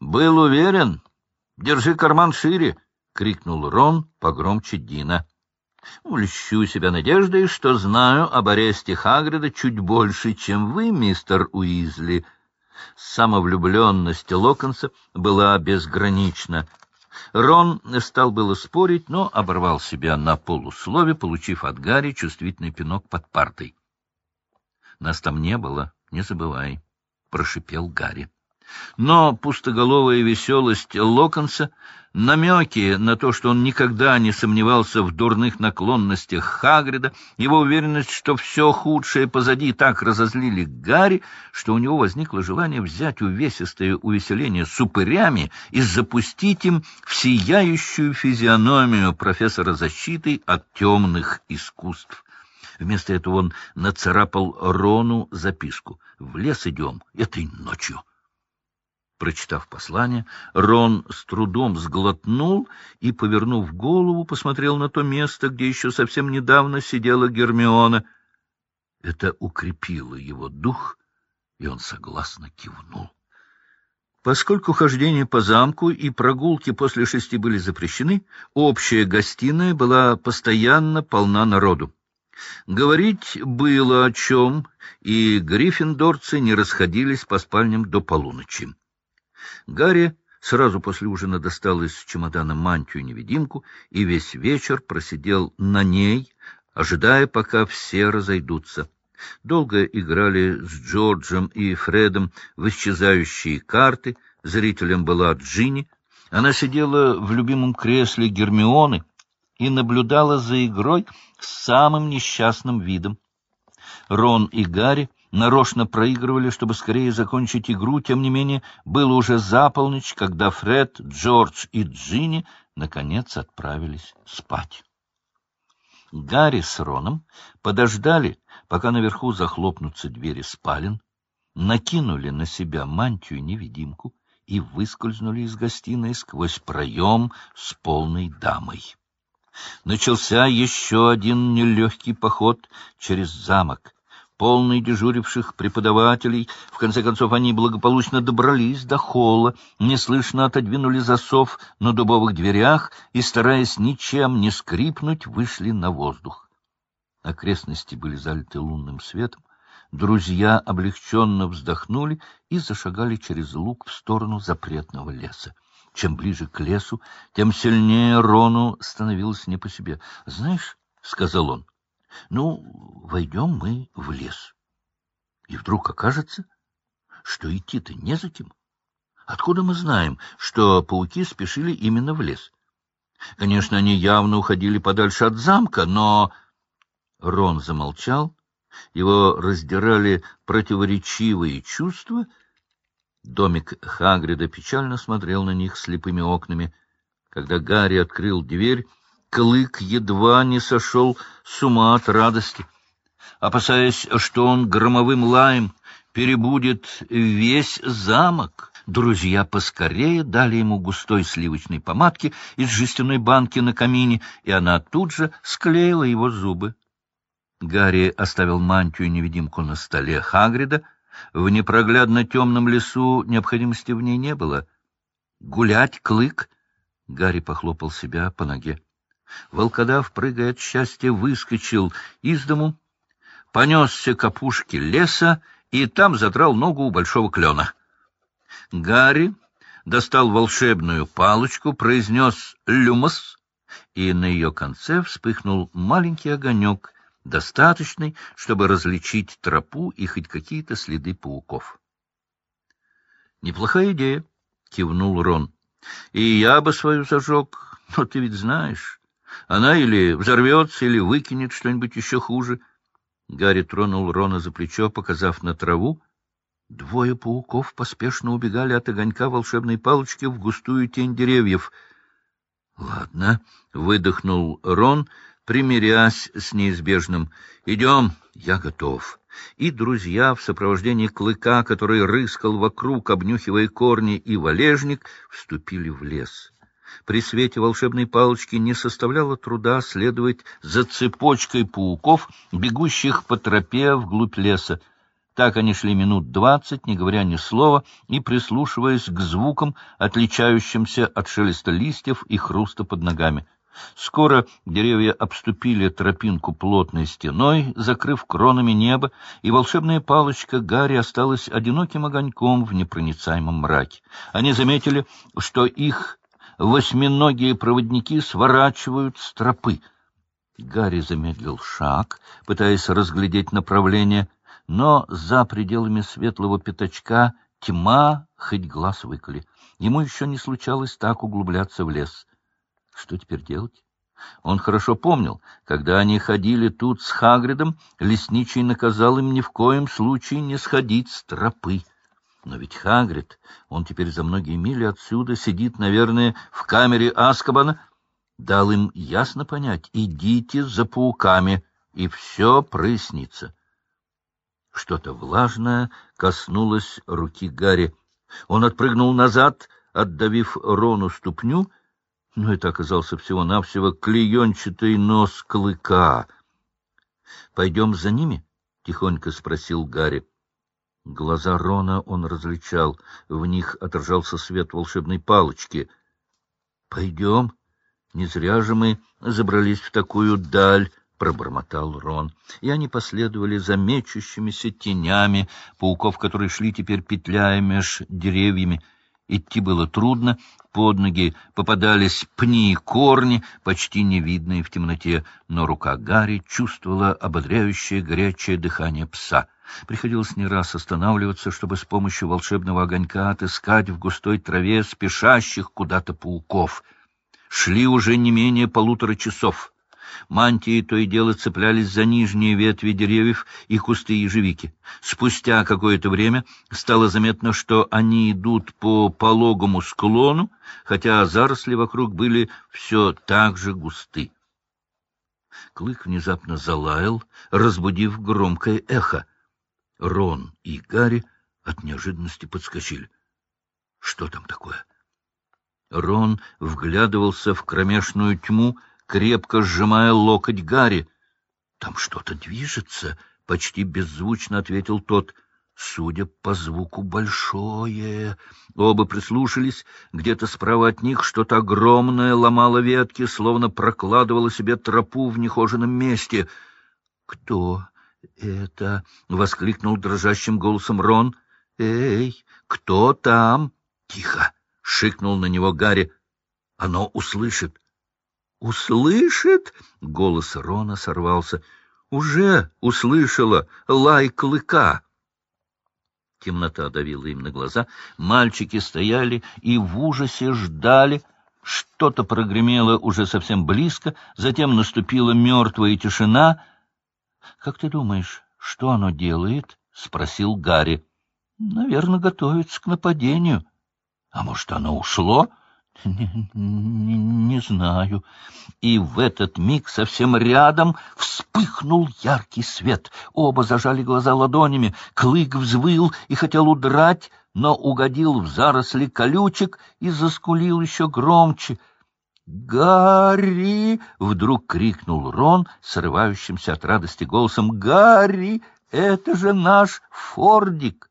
Был уверен? Держи карман шире! — крикнул Рон погромче Дина. Льщу себя надеждой, что знаю об аресте Хагрида чуть больше, чем вы, мистер Уизли. Самовлюбленность Локонса была безгранична. Рон стал было спорить, но оборвал себя на полуслове, получив от Гарри чувствительный пинок под партой. — Нас там не было, не забывай, — прошипел Гарри. Но пустоголовая веселость Локонса, намеки на то, что он никогда не сомневался в дурных наклонностях Хагрида, его уверенность, что все худшее позади, так разозлили Гарри, что у него возникло желание взять увесистое увеселение с упырями и запустить им в сияющую физиономию профессора защиты от темных искусств. Вместо этого он нацарапал Рону записку. «В лес идем этой ночью». Прочитав послание, Рон с трудом сглотнул и, повернув голову, посмотрел на то место, где еще совсем недавно сидела Гермиона. Это укрепило его дух, и он согласно кивнул. Поскольку хождение по замку и прогулки после шести были запрещены, общая гостиная была постоянно полна народу. Говорить было о чем, и гриффиндорцы не расходились по спальням до полуночи. Гарри сразу после ужина достал из чемодана мантию-невидимку и весь вечер просидел на ней, ожидая, пока все разойдутся. Долго играли с Джорджем и Фредом в исчезающие карты, зрителем была Джинни. Она сидела в любимом кресле Гермионы и наблюдала за игрой с самым несчастным видом. Рон и Гарри нарочно проигрывали, чтобы скорее закончить игру. Тем не менее, было уже за полночь, когда Фред, Джордж и Джинни наконец отправились спать. Гарри с Роном подождали, пока наверху захлопнутся двери спален, накинули на себя мантию-невидимку и выскользнули из гостиной сквозь проем с полной дамой. Начался еще один нелегкий поход через замок — полный дежуривших преподавателей. В конце концов, они благополучно добрались до холла, неслышно отодвинули засов на дубовых дверях и, стараясь ничем не скрипнуть, вышли на воздух. Окрестности были залиты лунным светом. Друзья облегченно вздохнули и зашагали через луг в сторону запретного леса. Чем ближе к лесу, тем сильнее Рону становилось не по себе. — Знаешь, — сказал он, ну, войдем мы в лес. И вдруг окажется, что идти-то незачем. Откуда мы знаем, что пауки спешили именно в лес? Конечно, они явно уходили подальше от замка, но... Рон замолчал. Его раздирали противоречивые чувства. Домик Хагрида печально смотрел на них слепыми окнами. Когда Гарри открыл дверь, Клык едва не сошел с ума от радости. Опасаясь, что он громовым лаем перебудет весь замок, друзья поскорее дали ему густой сливочной помадки из жестяной банки на камине, и она тут же склеила его зубы. Гарри оставил мантию-невидимку на столе Хагрида. В непроглядно темном лесу необходимости в ней не было. «Гулять, Клык!» Гарри похлопал себя по ноге. Волкодав, прыгая от счастья, выскочил из дому, понесся к опушке леса и там задрал ногу у большого клена. Гарри достал волшебную палочку, произнес «люмос», и на ее конце вспыхнул маленький огонек, достаточный, чтобы различить тропу и хоть какие-то следы пауков. «Неплохая идея», — кивнул Рон. «И я бы свою зажег, но ты ведь знаешь, она или взорвется, или выкинет что-нибудь еще хуже. Гарри тронул Рона за плечо, показав на траву. Двое пауков поспешно убегали от огонька волшебной палочки в густую тень деревьев. — Ладно, — выдохнул Рон, примирясь с неизбежным. — Идем, я готов. И друзья в сопровождении клыка, который рыскал вокруг, обнюхивая корни и валежник, вступили в лес. При свете волшебной палочки не составляло труда следовать за цепочкой пауков, бегущих по тропе вглубь леса. Так они шли минут двадцать, не говоря ни слова, и прислушиваясь к звукам, отличающимся от шелеста листьев и хруста под ногами. Скоро деревья обступили тропинку плотной стеной, закрыв кронами небо, и волшебная палочка Гарри осталась одиноким огоньком в непроницаемом мраке. Они заметили, что их восьминогие проводники сворачивают с тропы. Гарри замедлил шаг, пытаясь разглядеть направление, но за пределами светлого пятачка тьма, хоть глаз выколи. Ему еще не случалось так углубляться в лес. Что теперь делать? Он хорошо помнил, когда они ходили тут с Хагридом, лесничий наказал им ни в коем случае не сходить с тропы. Но ведь Хагрид, он теперь за многие мили отсюда сидит, наверное, в камере Аскабана, дал им ясно понять, идите за пауками, и все прояснится. Что-то влажное коснулось руки Гарри. Он отпрыгнул назад, отдавив Рону ступню, но это оказался всего-навсего клеенчатый нос клыка. — Пойдем за ними? — тихонько спросил Гарри. Глаза Рона он различал, в них отражался свет волшебной палочки. — Пойдем. Не зря же мы забрались в такую даль, — пробормотал Рон. И они последовали за мечущимися тенями пауков, которые шли теперь петляя меж деревьями. Идти было трудно, под ноги попадались пни и корни, почти невидные в темноте, но рука Гарри чувствовала ободряющее горячее дыхание пса. Приходилось не раз останавливаться, чтобы с помощью волшебного огонька отыскать в густой траве спешащих куда-то пауков. Шли уже не менее полутора часов. Мантии то и дело цеплялись за нижние ветви деревьев и кусты ежевики. Спустя какое-то время стало заметно, что они идут по пологому склону, хотя заросли вокруг были все так же густы. Клык внезапно залаял, разбудив громкое эхо. Рон и Гарри от неожиданности подскочили. — Что там такое? Рон вглядывался в кромешную тьму, крепко сжимая локоть Гарри. — Там что-то движется, — почти беззвучно ответил тот. Судя по звуку, большое. Оба прислушались. Где-то справа от них что-то огромное ломало ветки, словно прокладывало себе тропу в нехоженном месте. — Кто это? — воскликнул дрожащим голосом Рон. — Эй, кто там? — Тихо! — шикнул на него Гарри. — Оно услышит. «Услышит?» — голос Рона сорвался. «Уже услышала лай клыка!» Темнота давила им на глаза. Мальчики стояли и в ужасе ждали. Что-то прогремело уже совсем близко, затем наступила мертвая тишина. — Как ты думаешь, что оно делает? — спросил Гарри. — Наверное, готовится к нападению. — А может, оно ушло? — не, не, не знаю. И в этот миг совсем рядом вспыхнул яркий свет. Оба зажали глаза ладонями. Клык взвыл и хотел удрать, но угодил в заросли колючек и заскулил еще громче. «Гарри!» — вдруг крикнул Рон, срывающимся от радости голосом. «Гарри! Это же наш Фордик!»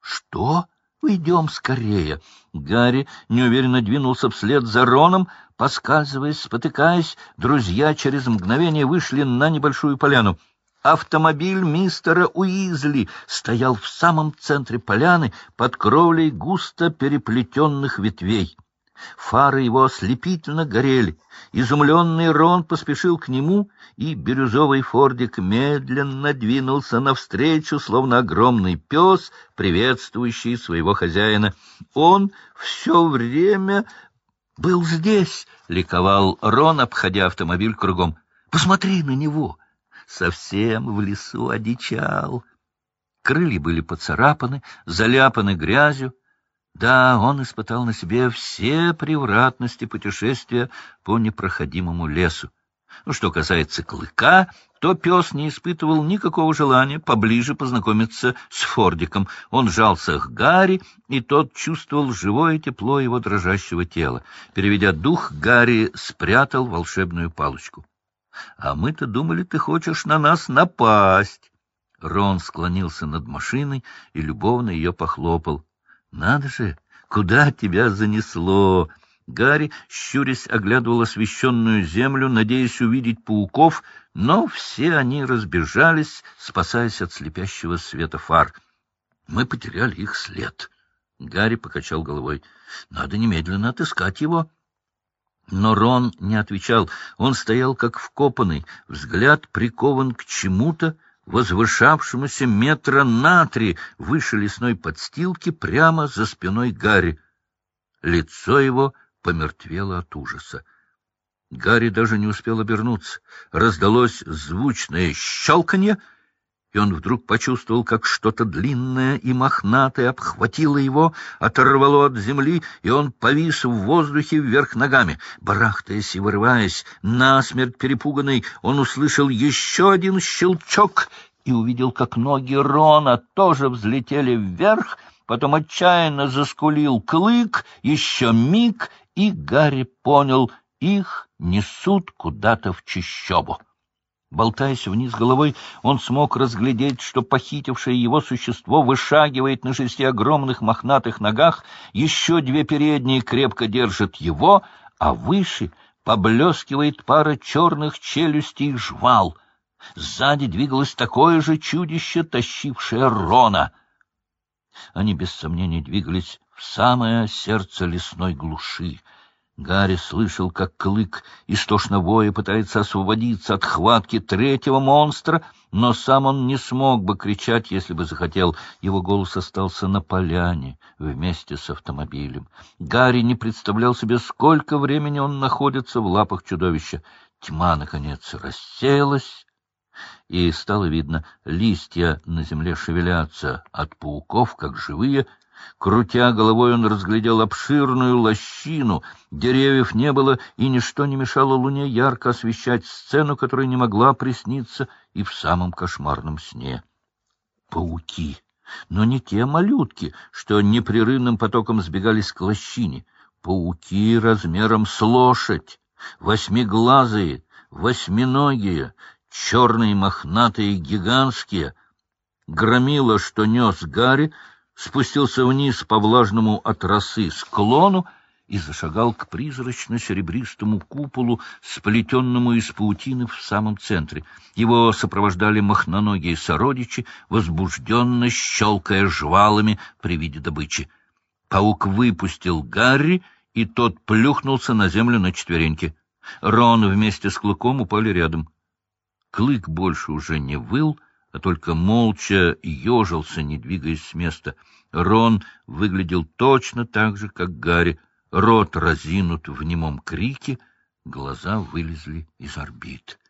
«Что?» Уйдем скорее. Гарри неуверенно двинулся вслед за Роном, поскальзываясь, спотыкаясь. Друзья через мгновение вышли на небольшую поляну. Автомобиль мистера Уизли стоял в самом центре поляны под кровлей густо переплетенных ветвей. Фары его ослепительно горели. Изумленный Рон поспешил к нему, и бирюзовый фордик медленно двинулся навстречу, словно огромный пес, приветствующий своего хозяина. Он все время был здесь, — ликовал Рон, обходя автомобиль кругом. — Посмотри на него! Совсем в лесу одичал. Крылья были поцарапаны, заляпаны грязью, да, он испытал на себе все превратности путешествия по непроходимому лесу. Ну, что касается клыка, то пес не испытывал никакого желания поближе познакомиться с Фордиком. Он жался к Гарри, и тот чувствовал живое тепло его дрожащего тела. Переведя дух, Гарри спрятал волшебную палочку. — А мы-то думали, ты хочешь на нас напасть. Рон склонился над машиной и любовно ее похлопал. — Надо же, куда тебя занесло? Гарри, щурясь, оглядывал освещенную землю, надеясь увидеть пауков, но все они разбежались, спасаясь от слепящего света фар. Мы потеряли их след. Гарри покачал головой. — Надо немедленно отыскать его. Но Рон не отвечал. Он стоял как вкопанный, взгляд прикован к чему-то, возвышавшемуся метра на три выше лесной подстилки прямо за спиной Гарри. Лицо его помертвело от ужаса. Гарри даже не успел обернуться. Раздалось звучное щелканье, и он вдруг почувствовал, как что-то длинное и мохнатое обхватило его, оторвало от земли, и он повис в воздухе вверх ногами. Барахтаясь и вырываясь, насмерть перепуганный, он услышал еще один щелчок и увидел, как ноги Рона тоже взлетели вверх, потом отчаянно заскулил клык, еще миг, и Гарри понял, их несут куда-то в чищобу. Болтаясь вниз головой, он смог разглядеть, что похитившее его существо вышагивает на шести огромных мохнатых ногах, еще две передние крепко держат его, а выше поблескивает пара черных челюстей жвал. Сзади двигалось такое же чудище, тащившее Рона. Они без сомнения двигались в самое сердце лесной глуши. Гарри слышал, как клык истошно воя пытается освободиться от хватки третьего монстра, но сам он не смог бы кричать, если бы захотел. Его голос остался на поляне вместе с автомобилем. Гарри не представлял себе, сколько времени он находится в лапах чудовища. Тьма, наконец, рассеялась, и стало видно, листья на земле шевелятся от пауков, как живые — Крутя головой, он разглядел обширную лощину. Деревьев не было, и ничто не мешало луне ярко освещать сцену, которая не могла присниться и в самом кошмарном сне. Пауки! Но не те малютки, что непрерывным потоком сбегались к лощине. Пауки размером с лошадь, восьмиглазые, восьминогие, черные мохнатые гигантские. Громило, что нес Гарри, спустился вниз по влажному от росы склону и зашагал к призрачно-серебристому куполу, сплетенному из паутины в самом центре. Его сопровождали махноногие сородичи, возбужденно щелкая жвалами при виде добычи. Паук выпустил Гарри, и тот плюхнулся на землю на четвереньки. Рон вместе с Клыком упали рядом. Клык больше уже не выл, а только молча ежился, не двигаясь с места. Рон выглядел точно так же, как Гарри, рот разинут в немом крике, глаза вылезли из орбит.